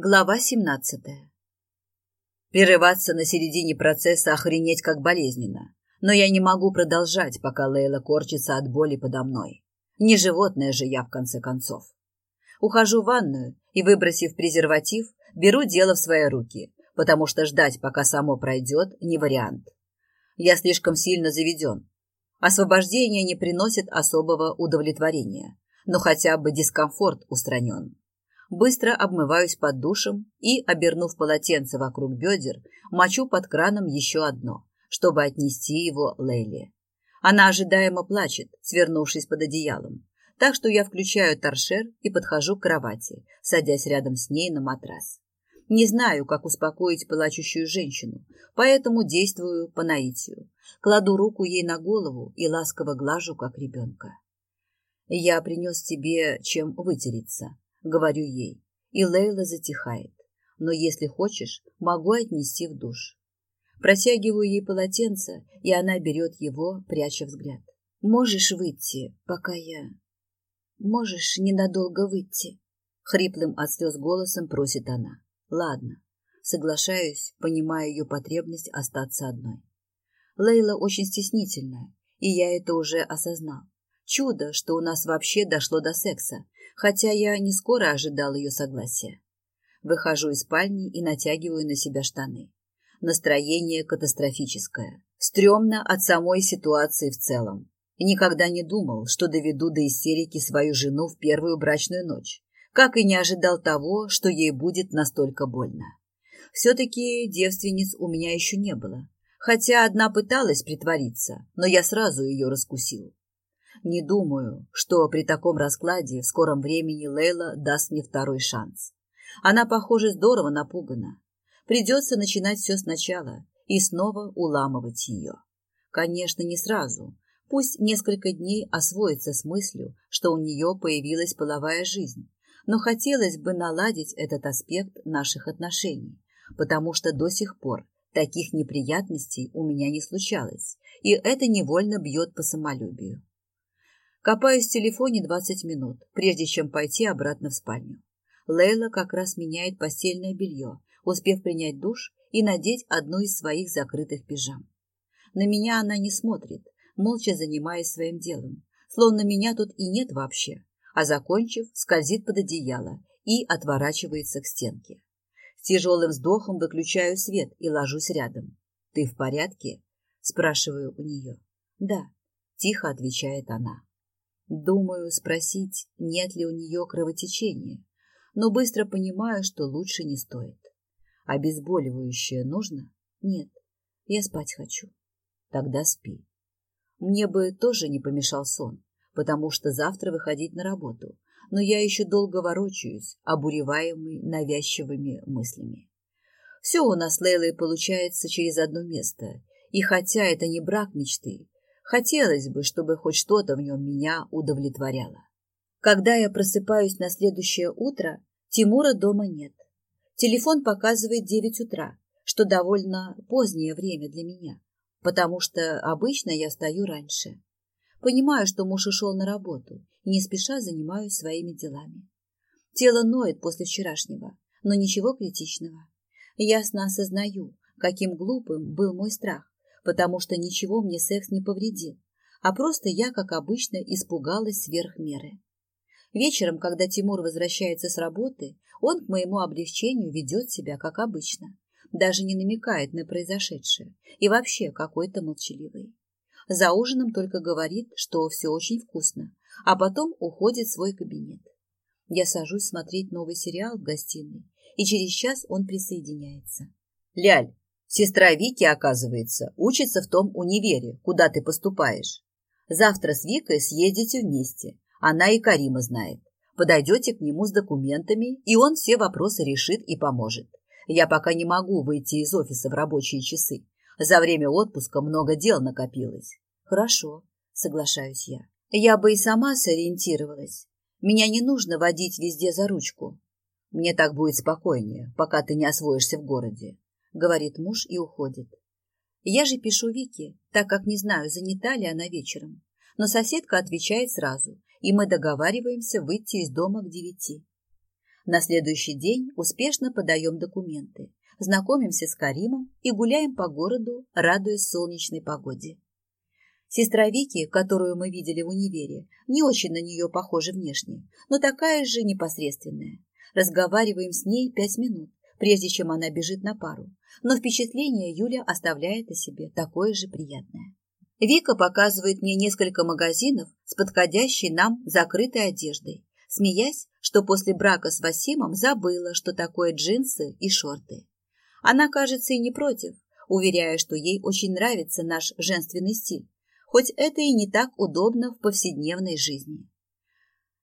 Глава 17. Прерываться на середине процесса охренеть как болезненно. Но я не могу продолжать, пока Лейла корчится от боли подо мной. Не животное же я, в конце концов. Ухожу в ванную и, выбросив презерватив, беру дело в свои руки, потому что ждать, пока само пройдет, не вариант. Я слишком сильно заведен. Освобождение не приносит особого удовлетворения, но хотя бы дискомфорт устранен быстро обмываюсь под душем и, обернув полотенце вокруг бедер, мочу под краном еще одно, чтобы отнести его Лейли. Она ожидаемо плачет, свернувшись под одеялом. Так что я включаю торшер и подхожу к кровати, садясь рядом с ней на матрас. Не знаю, как успокоить плачущую женщину, поэтому действую по наитию. Кладу руку ей на голову и ласково глажу, как ребенка. «Я принес тебе чем вытереться», говорю ей, и Лейла затихает. Но если хочешь, могу отнести в душ. Протягиваю ей полотенце, и она берет его, пряча взгляд. Можешь выйти, пока я... Можешь ненадолго выйти? Хриплым от слез голосом просит она. Ладно. Соглашаюсь, понимая ее потребность остаться одной. Лейла очень стеснительная, и я это уже осознал. Чудо, что у нас вообще дошло до секса, хотя я не скоро ожидал ее согласия. Выхожу из спальни и натягиваю на себя штаны. Настроение катастрофическое. Стремно от самой ситуации в целом. Никогда не думал, что доведу до истерики свою жену в первую брачную ночь. Как и не ожидал того, что ей будет настолько больно. Все-таки девственниц у меня еще не было. Хотя одна пыталась притвориться, но я сразу ее раскусил. Не думаю, что при таком раскладе в скором времени Лейла даст мне второй шанс. Она, похоже, здорово напугана. Придется начинать все сначала и снова уламывать ее. Конечно, не сразу. Пусть несколько дней освоится с мыслью, что у нее появилась половая жизнь. Но хотелось бы наладить этот аспект наших отношений, потому что до сих пор таких неприятностей у меня не случалось, и это невольно бьет по самолюбию. Копаюсь в телефоне 20 минут, прежде чем пойти обратно в спальню. Лейла как раз меняет постельное белье, успев принять душ и надеть одну из своих закрытых пижам. На меня она не смотрит, молча занимаясь своим делом, словно меня тут и нет вообще, а закончив, скользит под одеяло и отворачивается к стенке. С тяжелым вздохом выключаю свет и ложусь рядом. «Ты в порядке?» – спрашиваю у нее. «Да», – тихо отвечает она. Думаю спросить, нет ли у нее кровотечения, но быстро понимаю, что лучше не стоит. Обезболивающее нужно? Нет, я спать хочу. Тогда спи. Мне бы тоже не помешал сон, потому что завтра выходить на работу, но я еще долго ворочаюсь, обуреваемый навязчивыми мыслями. Все у нас, Лейлой, получается через одно место, и хотя это не брак мечты, Хотелось бы, чтобы хоть что-то в нем меня удовлетворяло. Когда я просыпаюсь на следующее утро, Тимура дома нет. Телефон показывает 9 утра, что довольно позднее время для меня, потому что обычно я встаю раньше. Понимаю, что муж ушел на работу и не спеша занимаюсь своими делами. Тело ноет после вчерашнего, но ничего критичного. Ясно осознаю, каким глупым был мой страх, потому что ничего мне секс не повредил, а просто я, как обычно, испугалась сверх меры. Вечером, когда Тимур возвращается с работы, он к моему облегчению ведет себя, как обычно, даже не намекает на произошедшее и вообще какой-то молчаливый. За ужином только говорит, что все очень вкусно, а потом уходит в свой кабинет. Я сажусь смотреть новый сериал в гостиной, и через час он присоединяется. «Ляль, Сестра Вики, оказывается, учится в том универе, куда ты поступаешь. Завтра с Викой съедете вместе. Она и Карима знает. Подойдете к нему с документами, и он все вопросы решит и поможет. Я пока не могу выйти из офиса в рабочие часы. За время отпуска много дел накопилось. Хорошо, соглашаюсь я. Я бы и сама сориентировалась. Меня не нужно водить везде за ручку. Мне так будет спокойнее, пока ты не освоишься в городе говорит муж и уходит. Я же пишу Вике, так как не знаю, занята ли она вечером. Но соседка отвечает сразу, и мы договариваемся выйти из дома к девяти. На следующий день успешно подаем документы, знакомимся с Каримом и гуляем по городу, радуясь солнечной погоде. Сестра Вики, которую мы видели в универе, не очень на нее похожа внешне, но такая же непосредственная. Разговариваем с ней пять минут, прежде чем она бежит на пару но впечатление Юля оставляет о себе такое же приятное. Вика показывает мне несколько магазинов с подходящей нам закрытой одеждой, смеясь, что после брака с Васимом забыла, что такое джинсы и шорты. Она, кажется, и не против, уверяя, что ей очень нравится наш женственный стиль, хоть это и не так удобно в повседневной жизни.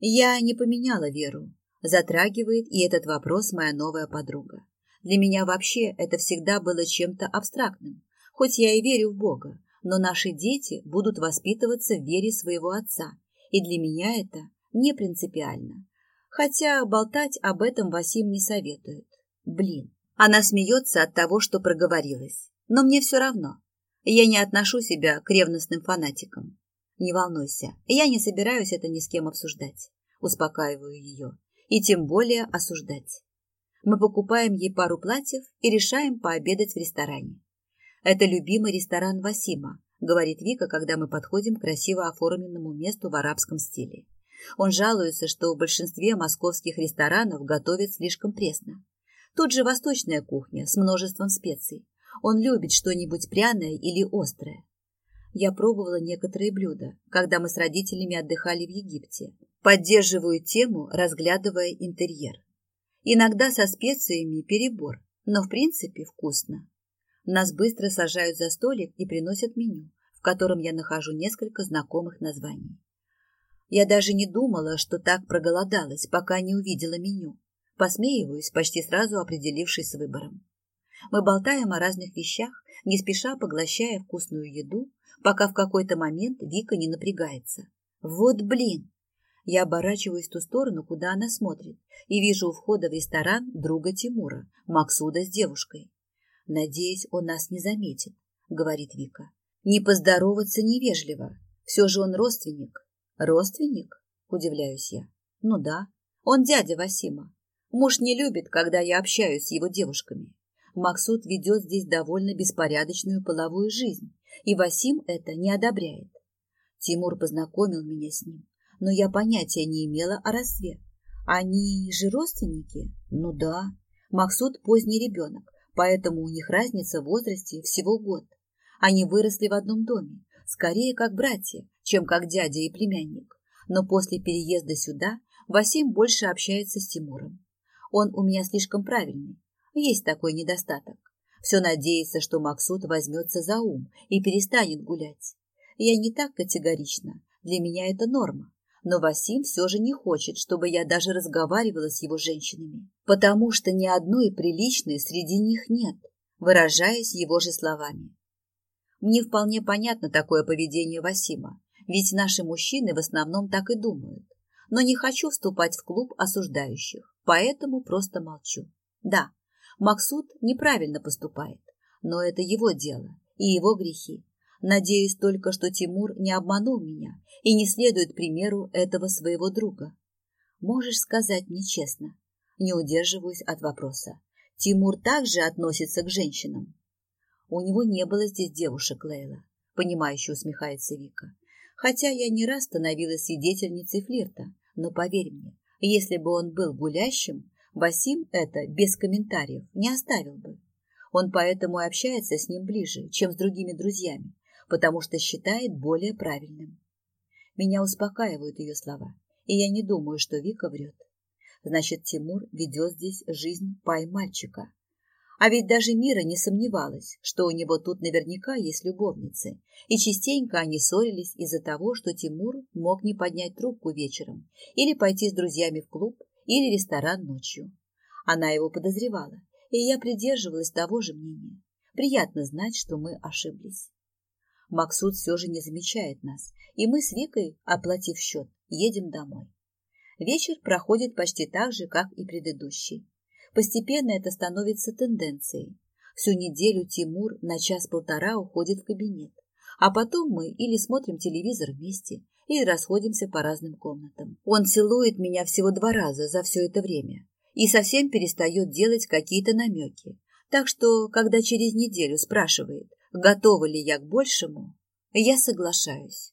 Я не поменяла веру. Затрагивает и этот вопрос моя новая подруга. Для меня вообще это всегда было чем-то абстрактным. Хоть я и верю в Бога, но наши дети будут воспитываться в вере своего отца, и для меня это не принципиально. Хотя болтать об этом Васим не советует. Блин, она смеется от того, что проговорилась. Но мне все равно. Я не отношу себя к ревностным фанатикам. Не волнуйся, я не собираюсь это ни с кем обсуждать. Успокаиваю ее. И тем более осуждать мы покупаем ей пару платьев и решаем пообедать в ресторане. Это любимый ресторан Васима, говорит Вика, когда мы подходим к красиво оформленному месту в арабском стиле. Он жалуется, что в большинстве московских ресторанов готовят слишком пресно. Тут же восточная кухня с множеством специй. Он любит что-нибудь пряное или острое. Я пробовала некоторые блюда, когда мы с родителями отдыхали в Египте. Поддерживаю тему, разглядывая интерьер. Иногда со специями перебор, но в принципе вкусно. Нас быстро сажают за столик и приносят меню, в котором я нахожу несколько знакомых названий. Я даже не думала, что так проголодалась, пока не увидела меню. Посмеиваюсь, почти сразу определившись с выбором. Мы болтаем о разных вещах, не спеша поглощая вкусную еду, пока в какой-то момент Вика не напрягается. Вот блин! Я оборачиваюсь в ту сторону, куда она смотрит, и вижу у входа в ресторан друга Тимура, Максуда с девушкой. «Надеюсь, он нас не заметит», — говорит Вика. «Не поздороваться невежливо. Все же он родственник». «Родственник?» — удивляюсь я. «Ну да. Он дядя Васима. Муж не любит, когда я общаюсь с его девушками. Максуд ведет здесь довольно беспорядочную половую жизнь, и Васим это не одобряет. Тимур познакомил меня с ним но я понятия не имела о разве Они же родственники? Ну да. Максут поздний ребенок, поэтому у них разница в возрасте всего год. Они выросли в одном доме, скорее как братья, чем как дядя и племянник. Но после переезда сюда Васим больше общается с Тимуром. Он у меня слишком правильный. Есть такой недостаток. Все надеется, что Максут возьмется за ум и перестанет гулять. Я не так категорична. Для меня это норма но Васим все же не хочет, чтобы я даже разговаривала с его женщинами, потому что ни одной приличной среди них нет, выражаясь его же словами. Мне вполне понятно такое поведение Васима, ведь наши мужчины в основном так и думают. Но не хочу вступать в клуб осуждающих, поэтому просто молчу. Да, Максут неправильно поступает, но это его дело и его грехи. Надеюсь только, что Тимур не обманул меня и не следует примеру этого своего друга. Можешь сказать мне честно. Не удерживаюсь от вопроса. Тимур также относится к женщинам. У него не было здесь девушек, Лейла, понимающе усмехается Вика. Хотя я не раз становилась свидетельницей флирта, но поверь мне, если бы он был гулящим, Васим это без комментариев не оставил бы. Он поэтому и общается с ним ближе, чем с другими друзьями потому что считает более правильным. Меня успокаивают ее слова, и я не думаю, что Вика врет. Значит, Тимур ведет здесь жизнь пай-мальчика. А ведь даже Мира не сомневалась, что у него тут наверняка есть любовницы, и частенько они ссорились из-за того, что Тимур мог не поднять трубку вечером или пойти с друзьями в клуб или ресторан ночью. Она его подозревала, и я придерживалась того же мнения. Приятно знать, что мы ошиблись. Максут все же не замечает нас, и мы с Викой, оплатив счет, едем домой. Вечер проходит почти так же, как и предыдущий. Постепенно это становится тенденцией. Всю неделю Тимур на час-полтора уходит в кабинет, а потом мы или смотрим телевизор вместе, или расходимся по разным комнатам. Он целует меня всего два раза за все это время и совсем перестает делать какие-то намеки. Так что, когда через неделю спрашивает, Готова ли я к большему, я соглашаюсь.